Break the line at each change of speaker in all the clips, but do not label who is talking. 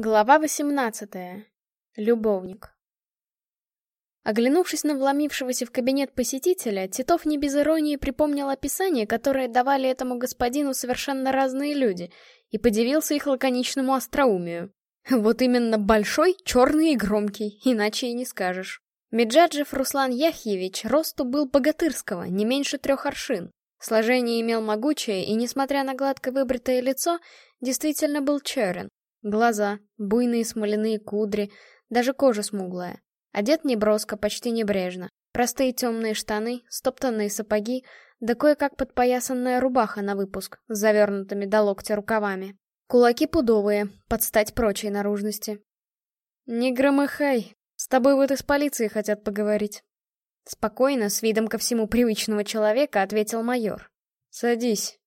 Глава 18. Любовник. Оглянувшись на вломившегося в кабинет посетителя, Титов не без иронии припомнил описание, которое давали этому господину совершенно разные люди, и подивился их лаконичному остроумию. Вот именно большой, черный и громкий, иначе и не скажешь. Меджаджев Руслан Яхьевич росту был богатырского, не меньше трех аршин. Сложение имел могучее, и, несмотря на гладко выбритое лицо, действительно был черен. Глаза, буйные смоляные кудри, даже кожа смуглая. Одет неброско, почти небрежно. Простые темные штаны, стоптанные сапоги, да кое-как подпоясанная рубаха на выпуск, с завернутыми до локтя рукавами. Кулаки пудовые, под стать прочей наружности. «Не громыхай, с тобой вот из полиции хотят поговорить». Спокойно, с видом ко всему привычного человека, ответил майор. «Садись».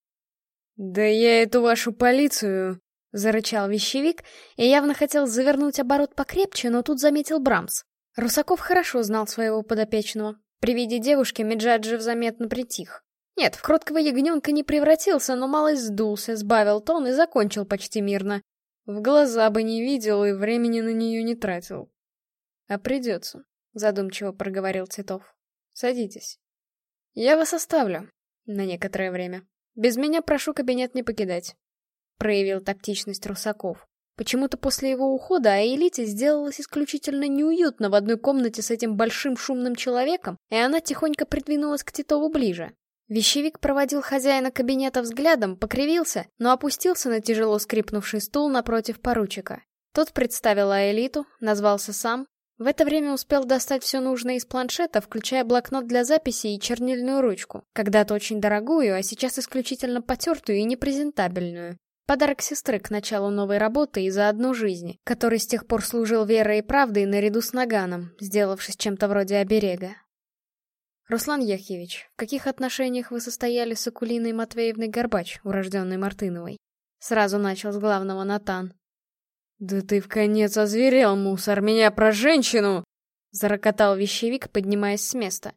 «Да я эту вашу полицию...» — зарычал вещевик и явно хотел завернуть оборот покрепче, но тут заметил Брамс. Русаков хорошо знал своего подопечного. При виде девушки Меджаджев заметно притих. Нет, в кроткого ягненка не превратился, но малость сдулся, сбавил тон и закончил почти мирно. В глаза бы не видел и времени на нее не тратил. А придется, задумчиво проговорил Титов. Садитесь. Я вас оставлю на некоторое время. Без меня прошу кабинет не покидать проявил тактичность Русаков. Почему-то после его ухода Аэлите сделалось исключительно неуютно в одной комнате с этим большим шумным человеком, и она тихонько придвинулась к Титову ближе. Вещевик проводил хозяина кабинета взглядом, покривился, но опустился на тяжело скрипнувший стул напротив поручика. Тот представил Аэлиту, назвался сам. В это время успел достать все нужное из планшета, включая блокнот для записи и чернильную ручку. Когда-то очень дорогую, а сейчас исключительно потертую и непрезентабельную. Подарок сестры к началу новой работы и заодно жизни, который с тех пор служил верой и правдой наряду с Наганом, сделавшись чем-то вроде оберега. Руслан Яхьевич, в каких отношениях вы состояли с Акулиной Матвеевной Горбач, урожденной Мартыновой? Сразу начал с главного Натан. «Да ты в конец озверел, мусор, меня про женщину!» Зарокотал вещевик, поднимаясь с места.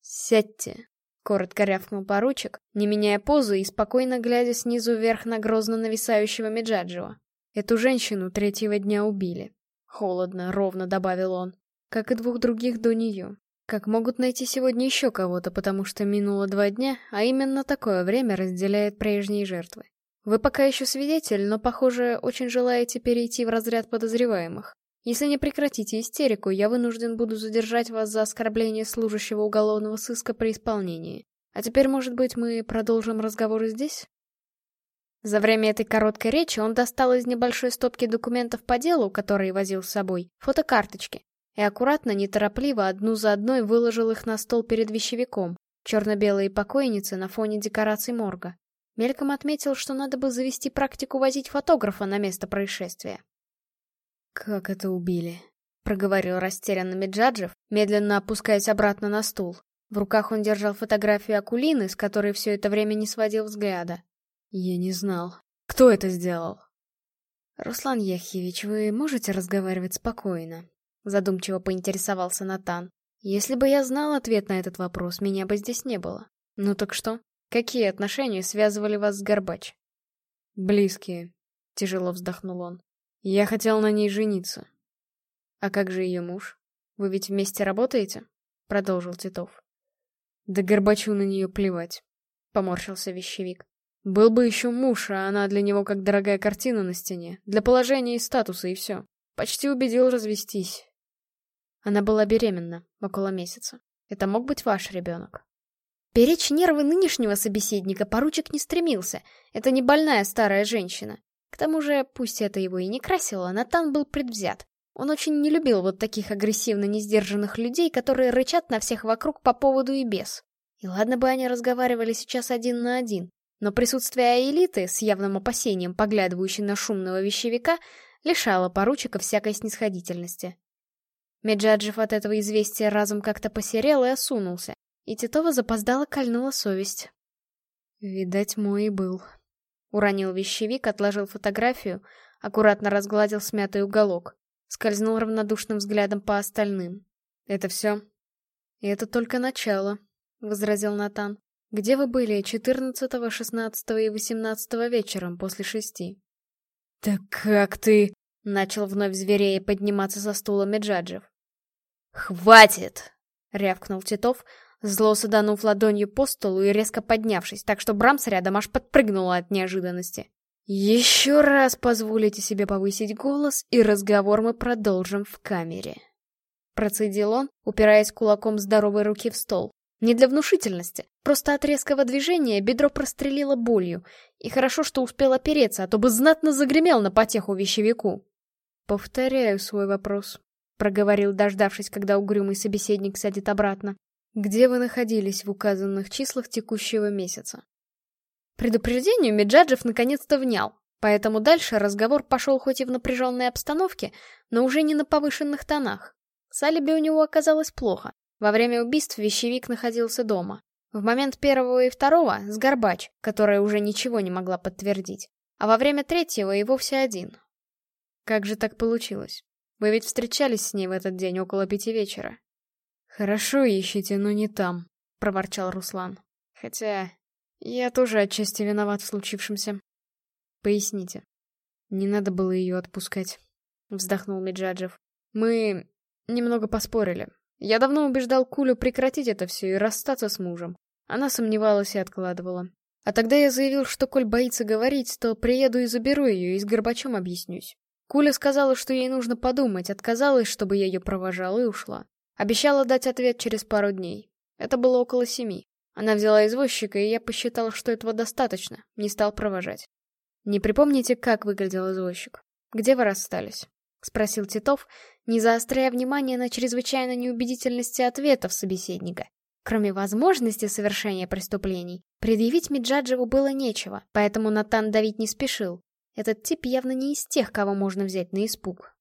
«Сядьте», Коротко рявкнул поручик, не меняя позы и спокойно глядя снизу вверх на грозно нависающего Меджаджева. Эту женщину третьего дня убили. Холодно, ровно добавил он. Как и двух других до нее. Как могут найти сегодня еще кого-то, потому что минуло два дня, а именно такое время разделяет прежние жертвы. Вы пока еще свидетель, но, похоже, очень желаете перейти в разряд подозреваемых. Если не прекратите истерику, я вынужден буду задержать вас за оскорбление служащего уголовного сыска при исполнении. А теперь, может быть, мы продолжим разговор здесь? За время этой короткой речи он достал из небольшой стопки документов по делу, которые возил с собой, фотокарточки, и аккуратно, неторопливо, одну за одной выложил их на стол перед вещевиком, черно-белые покойницы на фоне декораций морга. Мельком отметил, что надо бы завести практику возить фотографа на место происшествия. «Как это убили?» — проговорил растерянно Меджаджев, медленно опускаясь обратно на стул. В руках он держал фотографию Акулины, с которой все это время не сводил взгляда. «Я не знал. Кто это сделал?» «Руслан Яхьевич, вы можете разговаривать спокойно?» Задумчиво поинтересовался Натан. «Если бы я знал ответ на этот вопрос, меня бы здесь не было. Ну так что? Какие отношения связывали вас с Горбач?» «Близкие», — тяжело вздохнул он. Я хотел на ней жениться. А как же ее муж? Вы ведь вместе работаете? Продолжил Титов. Да Горбачу на нее плевать. Поморщился вещевик. Был бы еще муж, а она для него как дорогая картина на стене. Для положения и статуса, и все. Почти убедил развестись. Она была беременна около месяца. Это мог быть ваш ребенок. Перечь нервы нынешнего собеседника поручик не стремился. Это не больная старая женщина. Тому же, пусть это его и не красило, Натан был предвзят. Он очень не любил вот таких агрессивно несдержанных людей, которые рычат на всех вокруг по поводу и без. И ладно бы они разговаривали сейчас один на один, но присутствие элиты, с явным опасением поглядывающей на шумного вещевика, лишало поручика всякой снисходительности. Меджаджев от этого известия разом как-то посерел и осунулся, и Титова запоздала кольнула совесть. Видать, мой и был. Уронил вещевик, отложил фотографию, аккуратно разгладил смятый уголок. Скользнул равнодушным взглядом по остальным. «Это все?» «И это только начало», — возразил Натан. «Где вы были 14, 16 и 18 вечером после шести?» «Так как ты...» — Начал вновь зверея подниматься за стулами Меджаджев. «Хватит!» — рявкнул Титов, зло саданув ладонью по столу и резко поднявшись, так что Брамс рядом аж подпрыгнула от неожиданности. «Еще раз позволите себе повысить голос, и разговор мы продолжим в камере». Процедил он, упираясь кулаком здоровой руки в стол. Не для внушительности, просто от резкого движения бедро прострелило болью, и хорошо, что успел опереться, а то бы знатно загремел на потеху вещевику. «Повторяю свой вопрос», — проговорил, дождавшись, когда угрюмый собеседник сядет обратно. «Где вы находились в указанных числах текущего месяца?» Предупреждению Меджаджев наконец-то внял, поэтому дальше разговор пошел хоть и в напряженной обстановке, но уже не на повышенных тонах. С алиби у него оказалось плохо. Во время убийств вещевик находился дома. В момент первого и второго — с Горбач, которая уже ничего не могла подтвердить. А во время третьего и вовсе один. Как же так получилось? Вы ведь встречались с ней в этот день около пяти вечера. Хорошо ищите, но не там, — проворчал Руслан. Хотя я тоже отчасти виноват в случившемся. Поясните. Не надо было ее отпускать. Вздохнул Меджаджев. Мы немного поспорили. Я давно убеждал Кулю прекратить это все и расстаться с мужем. Она сомневалась и откладывала. А тогда я заявил, что коль боится говорить, то приеду и заберу ее, и с Горбачом объяснюсь. Куля сказала, что ей нужно подумать, отказалась, чтобы я ее провожал, и ушла. Обещала дать ответ через пару дней. Это было около семи. Она взяла извозчика, и я посчитал, что этого достаточно, не стал провожать. «Не припомните, как выглядел извозчик? Где вы расстались?» — спросил Титов, не заостряя внимание на чрезвычайно неубедительности ответов собеседника. Кроме возможности совершения преступлений, предъявить Миджаджеву было нечего, поэтому Натан давить не спешил. Этот тип явно не из тех, кого можно взять на испуг.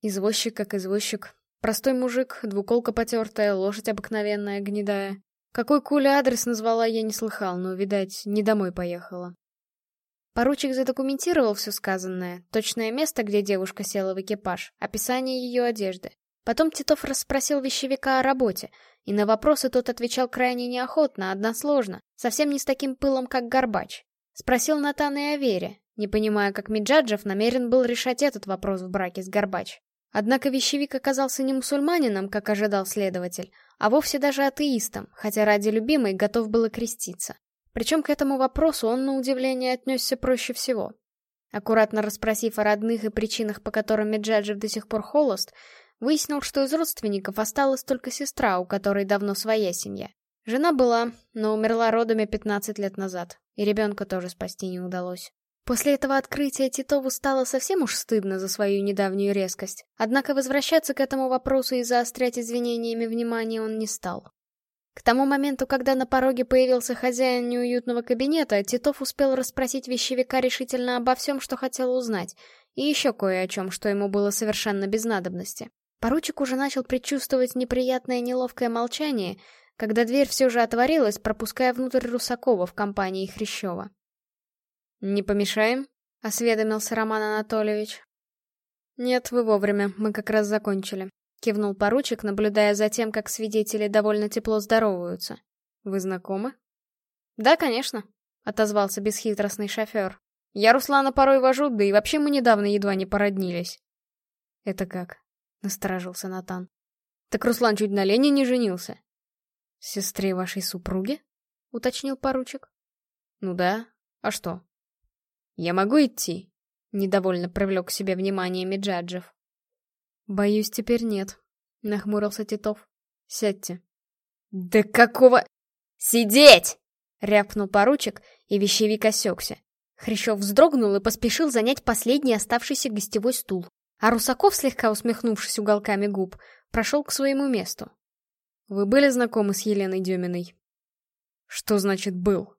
Извозчик как извозчик. Простой мужик, двуколка потертая, лошадь обыкновенная, гнедая. Какой Куля адрес назвала, я не слыхал, но, видать, не домой поехала. Поручик задокументировал все сказанное, точное место, где девушка села в экипаж, описание ее одежды. Потом Титов расспросил вещевика о работе, и на вопросы тот отвечал крайне неохотно, односложно, совсем не с таким пылом, как Горбач. Спросил Натан и о Вере, не понимая, как Миджаджев намерен был решать этот вопрос в браке с Горбач. Однако вещевик оказался не мусульманином, как ожидал следователь, а вовсе даже атеистом, хотя ради любимой готов был креститься. Причем к этому вопросу он, на удивление, отнесся проще всего. Аккуратно расспросив о родных и причинах, по которым Меджаджев до сих пор холост, выяснил, что из родственников осталась только сестра, у которой давно своя семья. Жена была, но умерла родами 15 лет назад, и ребенка тоже спасти не удалось. После этого открытия Титову стало совсем уж стыдно за свою недавнюю резкость, однако возвращаться к этому вопросу и заострять извинениями внимание он не стал. К тому моменту, когда на пороге появился хозяин неуютного кабинета, Титов успел расспросить вещевика решительно обо всем, что хотел узнать, и еще кое о чем, что ему было совершенно без надобности. Поручик уже начал предчувствовать неприятное неловкое молчание, когда дверь все же отворилась, пропуская внутрь Русакова в компании Хрящева. «Не помешаем?» — осведомился Роман Анатольевич. «Нет, вы вовремя, мы как раз закончили», — кивнул поручик, наблюдая за тем, как свидетели довольно тепло здороваются. «Вы знакомы?» «Да, конечно», — отозвался бесхитростный шофер. «Я Руслана порой вожу, да и вообще мы недавно едва не породнились». «Это как?» — насторожился Натан. «Так Руслан чуть на Лене не женился». «Сестре вашей супруги?» — уточнил поручик. «Ну да. А что?» «Я могу идти?» — недовольно привлек к себе внимание Меджаджев. «Боюсь, теперь нет», — нахмурился Титов. «Сядьте». «Да какого...» «Сидеть!» — рявкнул поручик, и вещевик осекся. Хрящев вздрогнул и поспешил занять последний оставшийся гостевой стул. А Русаков, слегка усмехнувшись уголками губ, прошел к своему месту. «Вы были знакомы с Еленой Деминой?» «Что значит «был»?»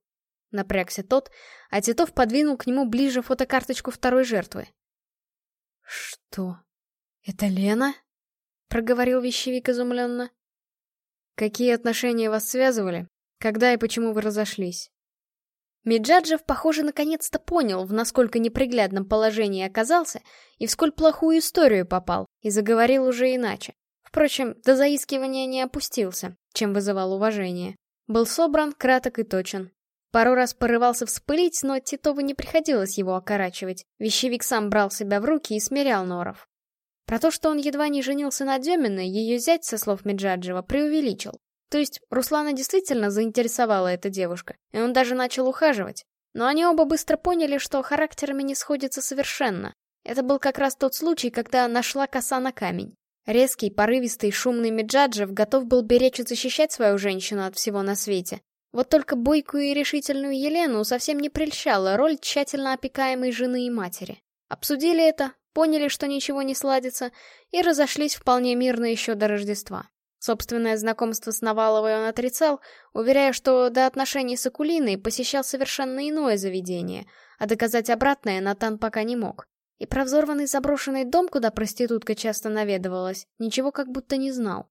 Напрягся тот, а Титов подвинул к нему ближе фотокарточку второй жертвы. «Что? Это Лена?» — проговорил вещевик изумленно. «Какие отношения вас связывали? Когда и почему вы разошлись?» Меджаджев, похоже, наконец-то понял, в насколько неприглядном положении оказался и в сколь плохую историю попал, и заговорил уже иначе. Впрочем, до заискивания не опустился, чем вызывал уважение. Был собран, краток и точен. Пару раз порывался вспылить, но Титову не приходилось его окорачивать. Вещевик сам брал себя в руки и смирял Норов. Про то, что он едва не женился на Деминой, ее зять, со слов Меджаджева, преувеличил. То есть Руслана действительно заинтересовала эта девушка, и он даже начал ухаживать. Но они оба быстро поняли, что характерами не сходятся совершенно. Это был как раз тот случай, когда нашла коса на камень. Резкий, порывистый, шумный Меджаджев готов был беречь и защищать свою женщину от всего на свете. Вот только бойкую и решительную Елену совсем не прельщала роль тщательно опекаемой жены и матери. Обсудили это, поняли, что ничего не сладится, и разошлись вполне мирно еще до Рождества. Собственное знакомство с Наваловой он отрицал, уверяя, что до отношений с Акулиной посещал совершенно иное заведение, а доказать обратное Натан пока не мог. И про взорванный заброшенный дом, куда проститутка часто наведывалась, ничего как будто не знал.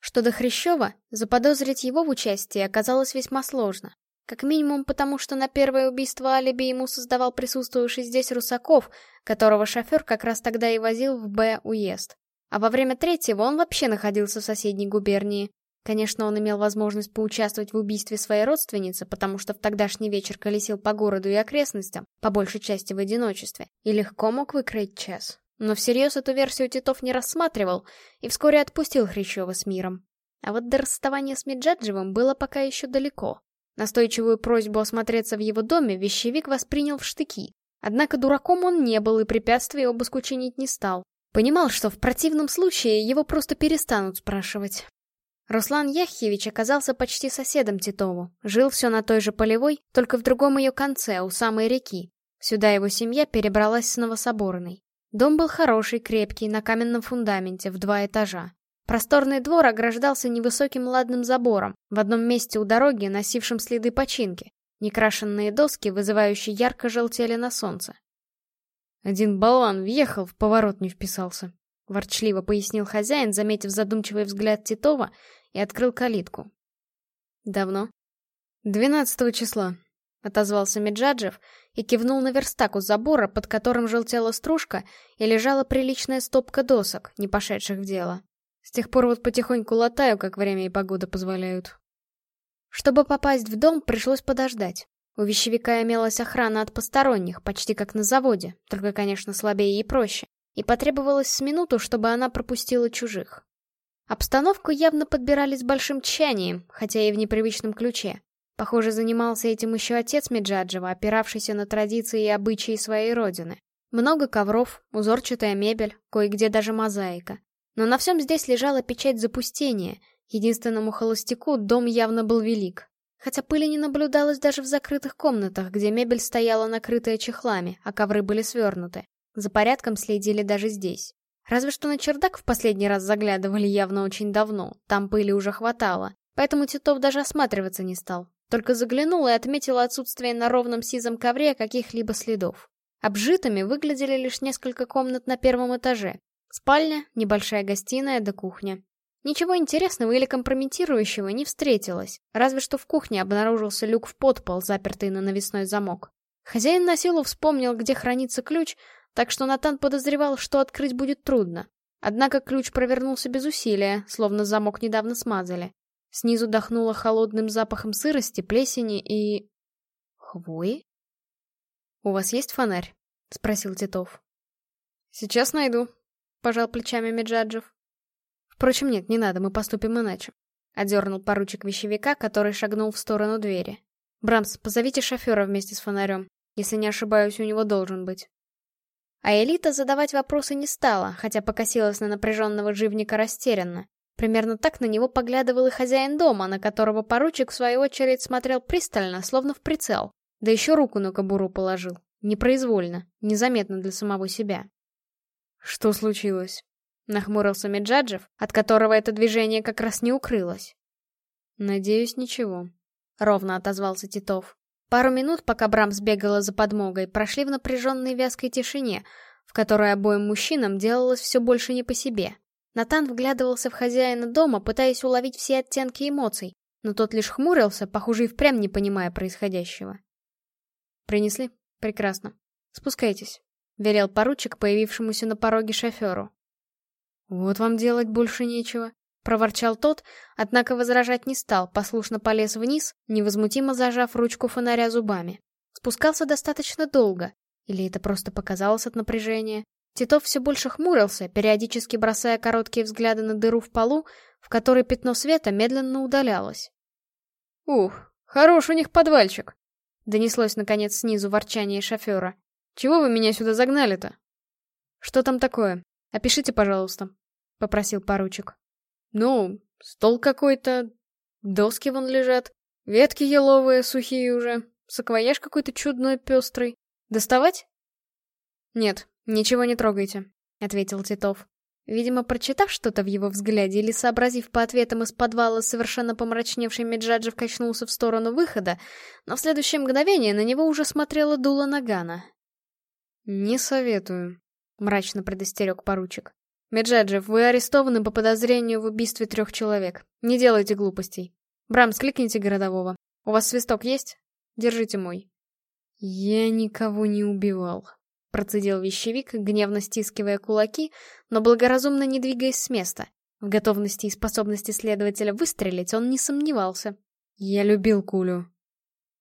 Что до Хрящева, заподозрить его в участии оказалось весьма сложно. Как минимум потому, что на первое убийство алиби ему создавал присутствующий здесь Русаков, которого шофер как раз тогда и возил в Б уезд. А во время третьего он вообще находился в соседней губернии. Конечно, он имел возможность поучаствовать в убийстве своей родственницы, потому что в тогдашний вечер колесил по городу и окрестностям, по большей части в одиночестве, и легко мог выкроить час. Но всерьез эту версию Титов не рассматривал и вскоре отпустил Хрящева с миром. А вот до расставания с Меджаджевым было пока еще далеко. Настойчивую просьбу осмотреться в его доме вещевик воспринял в штыки. Однако дураком он не был и препятствий обыску чинить не стал. Понимал, что в противном случае его просто перестанут спрашивать. Руслан Яхьевич оказался почти соседом Титову. Жил все на той же полевой, только в другом ее конце, у самой реки. Сюда его семья перебралась с Новособорной. Дом был хороший, крепкий, на каменном фундаменте, в два этажа. Просторный двор ограждался невысоким ладным забором, в одном месте у дороги, носившим следы починки. Некрашенные доски, вызывающие ярко желтели на солнце. Один болван въехал, в поворот не вписался. Ворчливо пояснил хозяин, заметив задумчивый взгляд Титова, и открыл калитку. Давно? Двенадцатого числа, отозвался Меджаджев и кивнул на верстак у забора, под которым желтела стружка и лежала приличная стопка досок, не пошедших в дело. С тех пор вот потихоньку латаю, как время и погода позволяют. Чтобы попасть в дом, пришлось подождать. У вещевика имелась охрана от посторонних, почти как на заводе, только, конечно, слабее и проще. И потребовалось с минуту, чтобы она пропустила чужих. Обстановку явно подбирали с большим тщанием, хотя и в непривычном ключе. Похоже, занимался этим еще отец Меджаджева, опиравшийся на традиции и обычаи своей родины. Много ковров, узорчатая мебель, кое-где даже мозаика. Но на всем здесь лежала печать запустения. Единственному холостяку дом явно был велик. Хотя пыли не наблюдалось даже в закрытых комнатах, где мебель стояла накрытая чехлами, а ковры были свернуты. За порядком следили даже здесь. Разве что на чердак в последний раз заглядывали явно очень давно, там пыли уже хватало. Поэтому Титов даже осматриваться не стал. Только заглянул и отметил отсутствие на ровном сизом ковре каких-либо следов. Обжитыми выглядели лишь несколько комнат на первом этаже. Спальня, небольшая гостиная да кухня. Ничего интересного или компрометирующего не встретилось, разве что в кухне обнаружился люк в подпол, запертый на навесной замок. Хозяин на силу вспомнил, где хранится ключ, так что Натан подозревал, что открыть будет трудно. Однако ключ провернулся без усилия, словно замок недавно смазали. Снизу дохнуло холодным запахом сырости, плесени и... хвои? «У вас есть фонарь?» — спросил Титов. «Сейчас найду», — пожал плечами Меджаджев. Впрочем, нет, не надо, мы поступим иначе. Одернул поручик вещевика, который шагнул в сторону двери. «Брамс, позовите шофера вместе с фонарем. Если не ошибаюсь, у него должен быть». А Элита задавать вопросы не стала, хотя покосилась на напряженного живника растерянно. Примерно так на него поглядывал и хозяин дома, на которого поручик в свою очередь смотрел пристально, словно в прицел. Да еще руку на кобуру положил. Непроизвольно, незаметно для самого себя. «Что случилось?» Нахмурился Меджаджев, от которого это движение как раз не укрылось. «Надеюсь, ничего», — ровно отозвался Титов. Пару минут, пока Брамс бегала за подмогой, прошли в напряженной вязкой тишине, в которой обоим мужчинам делалось все больше не по себе. Натан вглядывался в хозяина дома, пытаясь уловить все оттенки эмоций, но тот лишь хмурился, похоже и впрямь не понимая происходящего. «Принесли? Прекрасно. Спускайтесь», — велел поручик появившемуся на пороге шоферу. «Вот вам делать больше нечего», — проворчал тот, однако возражать не стал, послушно полез вниз, невозмутимо зажав ручку фонаря зубами. Спускался достаточно долго, или это просто показалось от напряжения. Титов все больше хмурился, периодически бросая короткие взгляды на дыру в полу, в которой пятно света медленно удалялось. «Ух, хорош у них подвальчик!» — донеслось, наконец, снизу ворчание шофера. «Чего вы меня сюда загнали-то?» «Что там такое? Опишите, пожалуйста», — попросил поручик. «Ну, стол какой-то, доски вон лежат, ветки еловые, сухие уже, саквояж какой-то чудной, пестрый. Доставать?» «Нет, ничего не трогайте», — ответил Титов. Видимо, прочитав что-то в его взгляде или сообразив по ответам из подвала, совершенно помрачневший Меджаджев качнулся в сторону выхода, но в следующее мгновение на него уже смотрела дуло Нагана. «Не советую», — мрачно предостерег поручик. «Меджаджев, вы арестованы по подозрению в убийстве трех человек. Не делайте глупостей. Брам, скликните городового. У вас свисток есть? Держите мой». «Я никого не убивал», — процедил вещевик, гневно стискивая кулаки, но благоразумно не двигаясь с места. В готовности и способности следователя выстрелить он не сомневался. «Я любил Кулю».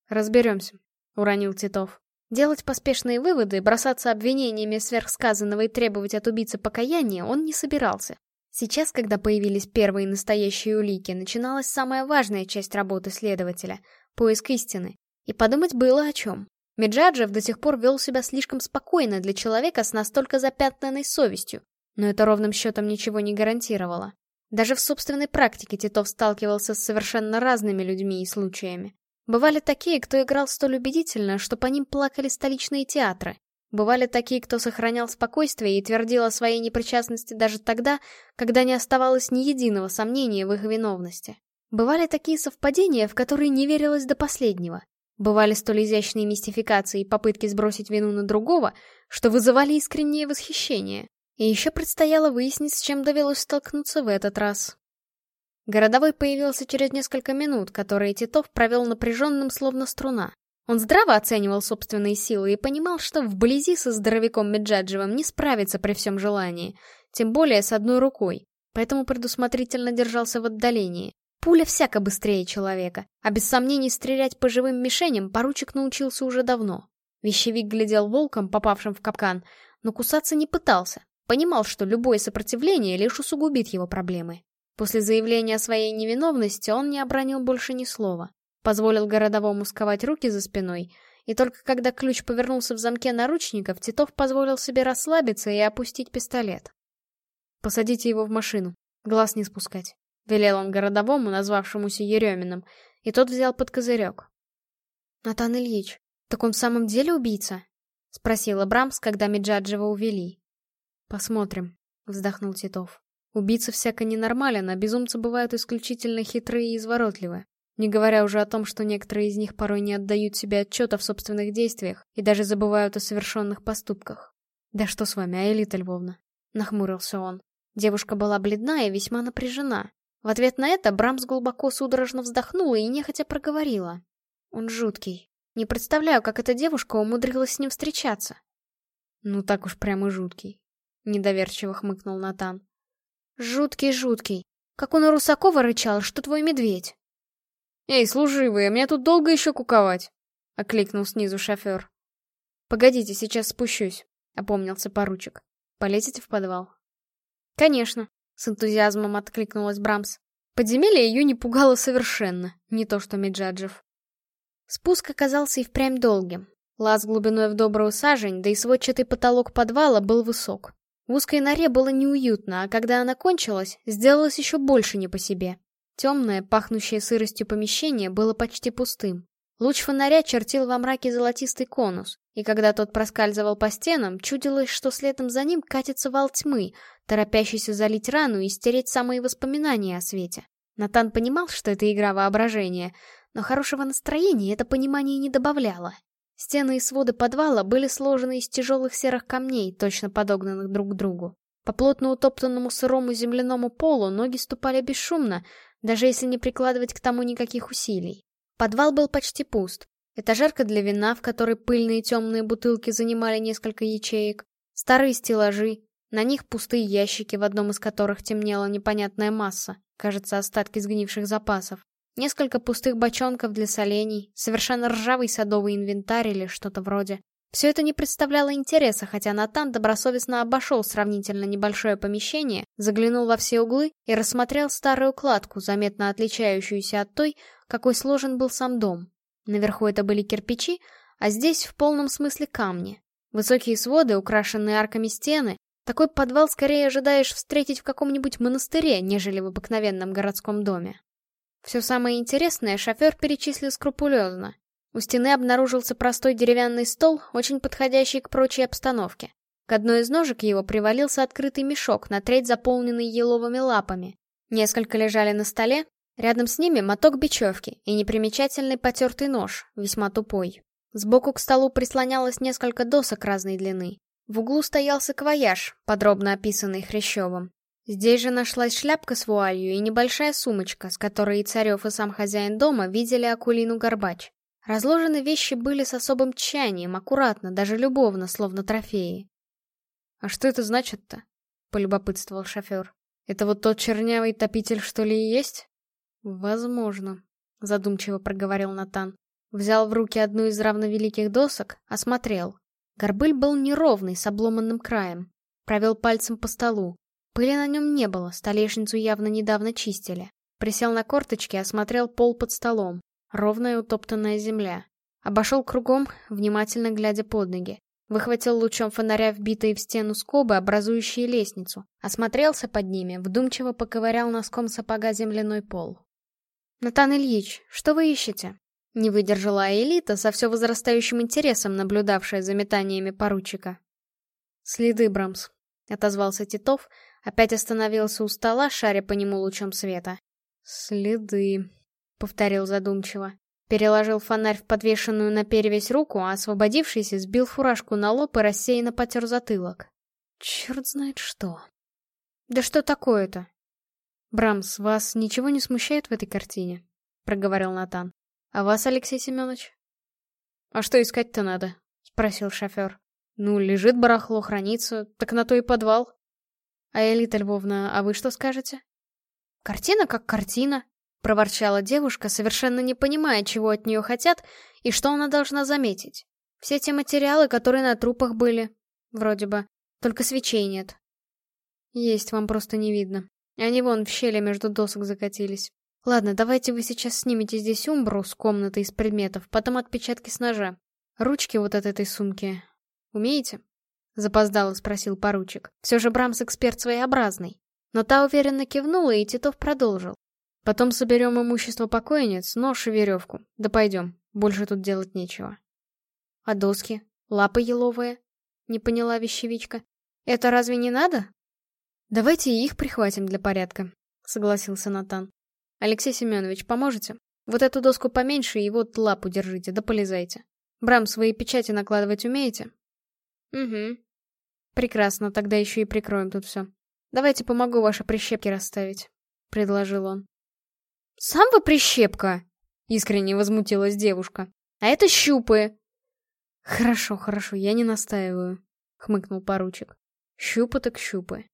«Разберемся», — уронил Титов. Делать поспешные выводы, бросаться обвинениями сверхсказанного и требовать от убийцы покаяния он не собирался. Сейчас, когда появились первые настоящие улики, начиналась самая важная часть работы следователя — поиск истины. И подумать было о чем. Меджаджев до сих пор вел себя слишком спокойно для человека с настолько запятнанной совестью, но это ровным счетом ничего не гарантировало. Даже в собственной практике Титов сталкивался с совершенно разными людьми и случаями. Бывали такие, кто играл столь убедительно, что по ним плакали столичные театры. Бывали такие, кто сохранял спокойствие и твердил о своей непричастности даже тогда, когда не оставалось ни единого сомнения в их виновности. Бывали такие совпадения, в которые не верилось до последнего. Бывали столь изящные мистификации и попытки сбросить вину на другого, что вызывали искреннее восхищение. И еще предстояло выяснить, с чем довелось столкнуться в этот раз. Городовой появился через несколько минут, которые Титов провел напряженным, словно струна. Он здраво оценивал собственные силы и понимал, что вблизи со здоровяком Меджаджевым не справится при всем желании, тем более с одной рукой, поэтому предусмотрительно держался в отдалении. Пуля всяко быстрее человека, а без сомнений стрелять по живым мишеням поручик научился уже давно. Вещевик глядел волком, попавшим в капкан, но кусаться не пытался, понимал, что любое сопротивление лишь усугубит его проблемы. После заявления о своей невиновности он не обронил больше ни слова. Позволил городовому сковать руки за спиной, и только когда ключ повернулся в замке наручников, Титов позволил себе расслабиться и опустить пистолет. «Посадите его в машину, глаз не спускать», — велел он городовому, назвавшемуся Ереминым, и тот взял под козырек. «Натан Ильич, в самом деле убийца?» — спросила Брамс, когда Меджаджева увели. «Посмотрим», — вздохнул Титов. Убийцы всяко ненормален, а безумцы бывают исключительно хитрые и изворотливые. Не говоря уже о том, что некоторые из них порой не отдают себе отчета в собственных действиях и даже забывают о совершенных поступках. «Да что с вами, Аэлита Львовна?» — нахмурился он. Девушка была бледна и весьма напряжена. В ответ на это Брамс глубоко судорожно вздохнула и нехотя проговорила. «Он жуткий. Не представляю, как эта девушка умудрилась с ним встречаться». «Ну так уж прямо жуткий», — недоверчиво хмыкнул Натан. Жуткий-жуткий. Как он у Русакова рычал, что твой медведь. «Эй, служивые, мне тут долго еще куковать?» — окликнул снизу шофер. «Погодите, сейчас спущусь», — опомнился поручик. «Полезете в подвал?» «Конечно», — с энтузиазмом откликнулась Брамс. Подземелье ее не пугало совершенно, не то что Меджаджев. Спуск оказался и впрямь долгим. Лаз глубиной в добрую сажень, да и сводчатый потолок подвала был высок. В узкой норе было неуютно, а когда она кончилась, сделалось еще больше не по себе. Темное, пахнущее сыростью помещение было почти пустым. Луч фонаря чертил во мраке золотистый конус, и когда тот проскальзывал по стенам, чудилось, что следом за ним катится вал тьмы, торопящийся залить рану и стереть самые воспоминания о свете. Натан понимал, что это игра воображения, но хорошего настроения это понимание не добавляло. Стены и своды подвала были сложены из тяжелых серых камней, точно подогнанных друг к другу. По плотно утоптанному сырому земляному полу ноги ступали бесшумно, даже если не прикладывать к тому никаких усилий. Подвал был почти пуст. Этажерка для вина, в которой пыльные темные бутылки занимали несколько ячеек, старые стеллажи, На них пустые ящики, в одном из которых темнела непонятная масса, кажется, остатки сгнивших запасов. Несколько пустых бочонков для солений, совершенно ржавый садовый инвентарь или что-то вроде. Все это не представляло интереса, хотя Натан добросовестно обошел сравнительно небольшое помещение, заглянул во все углы и рассмотрел старую кладку, заметно отличающуюся от той, какой сложен был сам дом. Наверху это были кирпичи, а здесь в полном смысле камни. Высокие своды, украшенные арками стены. Такой подвал скорее ожидаешь встретить в каком-нибудь монастыре, нежели в обыкновенном городском доме. Все самое интересное шофер перечислил скрупулезно. У стены обнаружился простой деревянный стол, очень подходящий к прочей обстановке. К одной из ножек его привалился открытый мешок, на треть заполненный еловыми лапами. Несколько лежали на столе, рядом с ними моток бечевки и непримечательный потертый нож, весьма тупой. Сбоку к столу прислонялось несколько досок разной длины. В углу стоял саквояж, подробно описанный Хрящевым. Здесь же нашлась шляпка с вуалью и небольшая сумочка, с которой и Царев, и сам хозяин дома видели Акулину Горбач. Разложены вещи были с особым тщанием, аккуратно, даже любовно, словно трофеи. «А что это значит-то?» — полюбопытствовал шофер. «Это вот тот чернявый топитель, что ли, и есть?» «Возможно», — задумчиво проговорил Натан. Взял в руки одну из равновеликих досок, осмотрел. Горбыль был неровный, с обломанным краем. Провел пальцем по столу. Пыли на нем не было, столешницу явно недавно чистили. Присел на корточки, осмотрел пол под столом. Ровная утоптанная земля. Обошел кругом, внимательно глядя под ноги. Выхватил лучом фонаря вбитые в стену скобы, образующие лестницу. Осмотрелся под ними, вдумчиво поковырял носком сапога земляной пол. «Натан Ильич, что вы ищете?» Не выдержала элита, со все возрастающим интересом наблюдавшая за метаниями поручика. «Следы, Брамс», — отозвался Титов, опять остановился у стола, шаря по нему лучом света. «Следы», — повторил задумчиво. Переложил фонарь в подвешенную на перевязь руку, а освободившийся сбил фуражку на лоб и рассеянно потер затылок. Черт знает что. Да что такое-то? Брамс, вас ничего не смущает в этой картине? Проговорил Натан. А вас, Алексей Семенович? А что искать-то надо? Спросил шофер. Ну, лежит барахло, хранится, так на то и подвал. А Элита Львовна, а вы что скажете? Картина как картина, — проворчала девушка, совершенно не понимая, чего от нее хотят и что она должна заметить. Все те материалы, которые на трупах были. Вроде бы. Только свечей нет. Есть, вам просто не видно. Они вон в щели между досок закатились. Ладно, давайте вы сейчас снимете здесь умбру с комнаты из предметов, потом отпечатки с ножа. Ручки вот от этой сумки. Умеете? Запоздало спросил поручик. Все же Брамс эксперт своеобразный. Но та уверенно кивнула, и Титов продолжил. Потом соберем имущество покойниц, нож и веревку. Да пойдем, больше тут делать нечего. А доски? Лапы еловые? Не поняла вещевичка. Это разве не надо? Давайте их прихватим для порядка, согласился Натан. Алексей Семенович, поможете? Вот эту доску поменьше и вот лапу держите, да полезайте. Брам, свои печати накладывать умеете? Угу. Прекрасно, тогда еще и прикроем тут все. Давайте помогу ваши прищепки расставить, предложил он. «Сам вы прищепка!» — искренне возмутилась девушка. «А это щупы!» «Хорошо, хорошо, я не настаиваю», — хмыкнул поручик. «Щупы так щупы».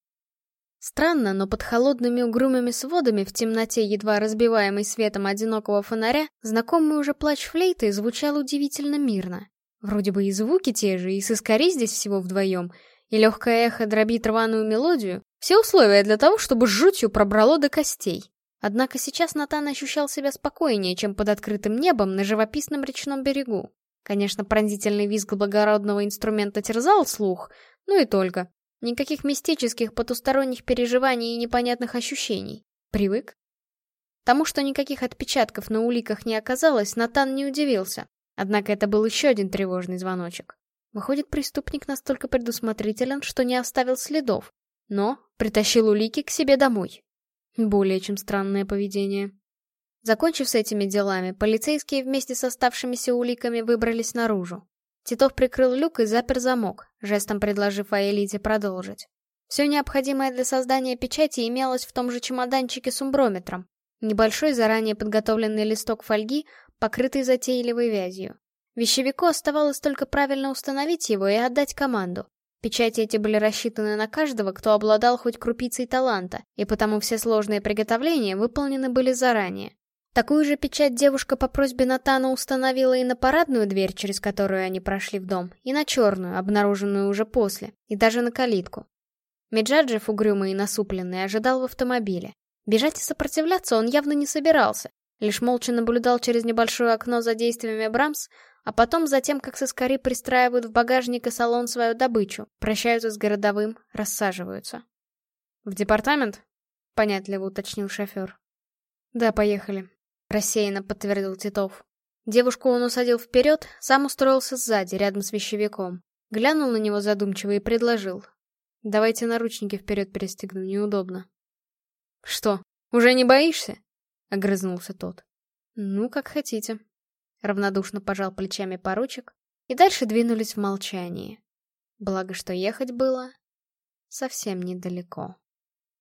Странно, но под холодными угрюмыми сводами в темноте, едва разбиваемой светом одинокого фонаря, знакомый уже плач флейты звучал удивительно мирно. Вроде бы и звуки те же, и сыскари здесь всего вдвоем, и легкое эхо дробит рваную мелодию. Все условия для того, чтобы жутью пробрало до костей. Однако сейчас Натан ощущал себя спокойнее, чем под открытым небом на живописном речном берегу. Конечно, пронзительный визг благородного инструмента терзал слух, ну и только. Никаких мистических потусторонних переживаний и непонятных ощущений. Привык? Тому, что никаких отпечатков на уликах не оказалось, Натан не удивился. Однако это был еще один тревожный звоночек. Выходит, преступник настолько предусмотрителен, что не оставил следов, но притащил улики к себе домой. Более чем странное поведение. Закончив с этими делами, полицейские вместе с оставшимися уликами выбрались наружу. Титов прикрыл люк и запер замок, жестом предложив Аэлите продолжить. Все необходимое для создания печати имелось в том же чемоданчике с умброметром. Небольшой заранее подготовленный листок фольги, покрытый затейливой вязью. Вещевику оставалось только правильно установить его и отдать команду. Печати эти были рассчитаны на каждого, кто обладал хоть крупицей таланта, и потому все сложные приготовления выполнены были заранее. Такую же печать девушка по просьбе Натана установила и на парадную дверь, через которую они прошли в дом, и на черную, обнаруженную уже после, и даже на калитку. Меджаджев, угрюмый и насупленный, ожидал в автомобиле. Бежать и сопротивляться он явно не собирался, лишь молча наблюдал через небольшое окно за действиями Брамс, а потом за тем, как соскари пристраивают в багажник и салон свою добычу, прощаются с городовым, рассаживаются. «В департамент?» — понятливо уточнил шофер. «Да, поехали», — рассеянно подтвердил Титов. Девушку он усадил вперед, сам устроился сзади, рядом с вещевиком. Глянул на него задумчиво и предложил. «Давайте наручники вперед перестегну, неудобно». «Что, уже не боишься?» — огрызнулся тот. «Ну, как хотите», Равнодушно пожал плечами поручик, и дальше двинулись в молчании. Благо, что ехать было совсем недалеко.